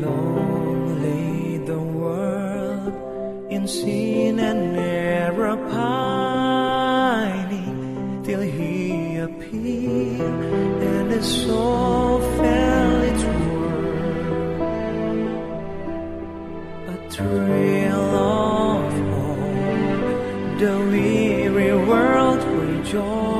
Long lay the world in sin and error pining till he appeared and the soul fell its worth. A thrill of hope, the weary world rejoices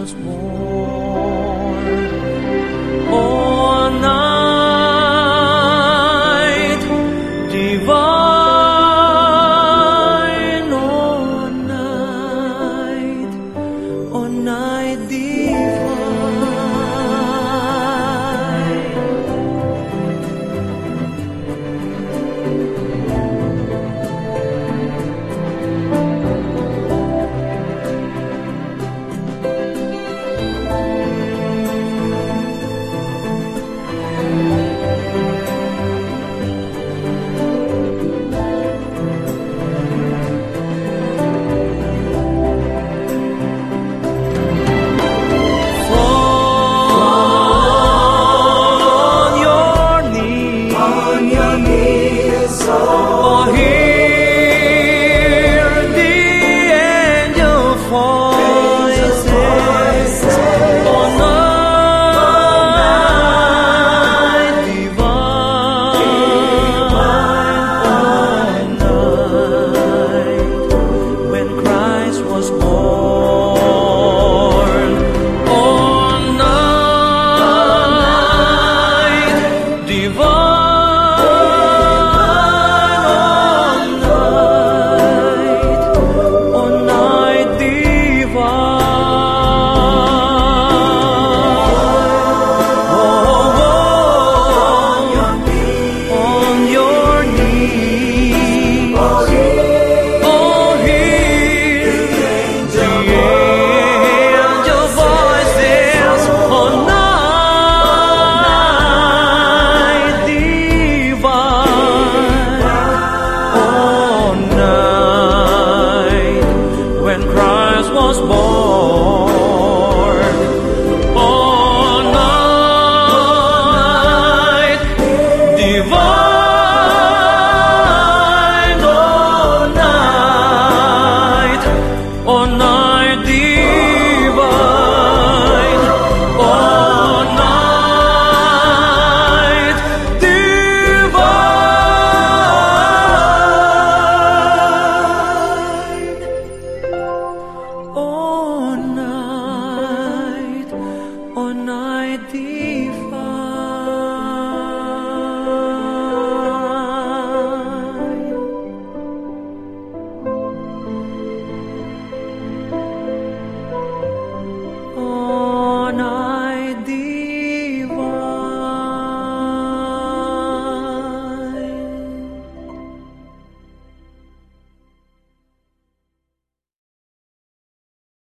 was born. on your knees. Oh.